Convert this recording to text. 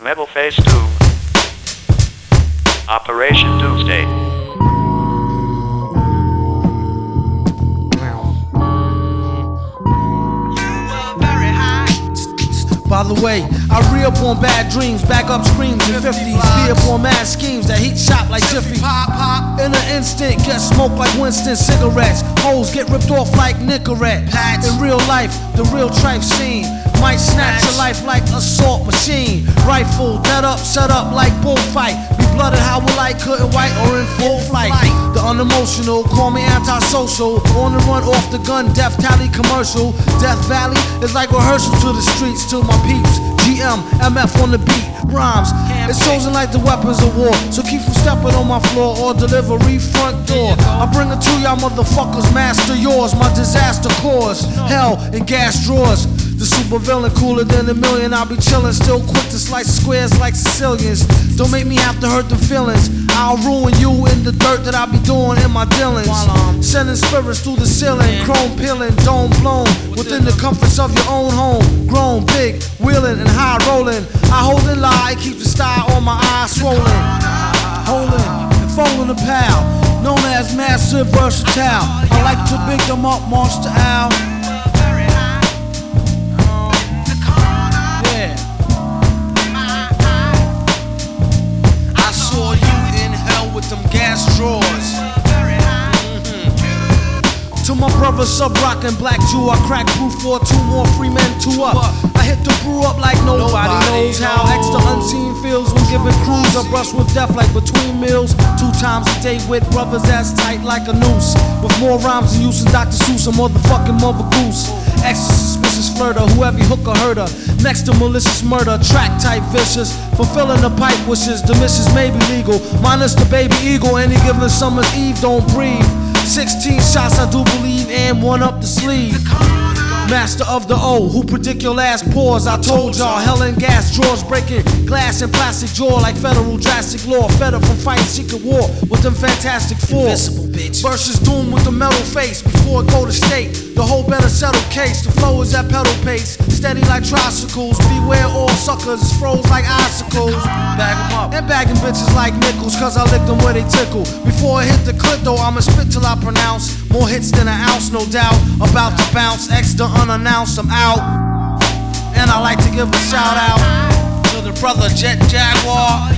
Metal Face 2. Operation Doomsday. By the way, I re up on bad dreams, back up screams in 50s, be up on mad schemes that heat shop like Jiffy. Pop, pop. In an instant, get smoked like Winston cigarettes. Hoes get ripped off like Nicorette. In real life, the real trife scene. Might snatch your life like assault machine. Rifle, dead up, set up like bullfight. Be blooded how we like, couldn't white or in full flight. The unemotional, call me antisocial. On the run off the gun, death tally commercial. Death Valley is like rehearsal to the streets to my peeps. GM, MF on the beat, rhymes. It's chosen like the weapons of war. So keep from stepping on my floor or delivery front door. I bring it to y'all motherfuckers, master yours. My disaster cause hell and gas drawers. Super villain cooler than a million. I'll be chillin', still quick to slice squares like Sicilians. Don't make me have to hurt the feelings. I'll ruin you in the dirt that I be doing in my dealings. Sending spirits through the ceiling, chrome peeling, dome blown within the comforts of your own home. Grown, big, wheeling and high rolling. I hold and lie, keep the style on my eyes swollen. Holding and folding a pal, known as massive versatile. I like to big them up, monster owl. To my brother Subroc in black Jew, I crack brew for two more free men, two up. I hit the brew up like nobody, Nobody knows how extra unseen feels when giving crews a brush with death like between meals. Two times a day with brothers that's tight like a noose. With more rhymes than use than Dr. Seuss, a motherfucking mother goose. Extra suspicious flirter, whoever hook or herder. Next to malicious murder, track type vicious. Fulfilling the pipe wishes, the missions may be legal. Minus the baby eagle, any given summer's eve, don't breathe. 16 shots, I do believe, and one up the sleeve. Master of the O, who predict your last pause. I told y'all, hell and gas drawers breaking glass and plastic jaw like federal drastic law. Fed from fighting secret war with them fantastic four. Invisible, bitch. Versus doom with the metal face before it go to state. The whole better settle case. The flow is at pedal pace, steady like tricycles. Beware all suckers, it's froze like icicles. Bag 'em up and bagging bitches like nickels, cause I lick them where they tickle. Before I hit the clip though, I'ma spit till I pronounce more hits than an ounce, no doubt. About to bounce, extra unannounced, I'm out. And I like to give a shout out to the brother Jet Jaguar,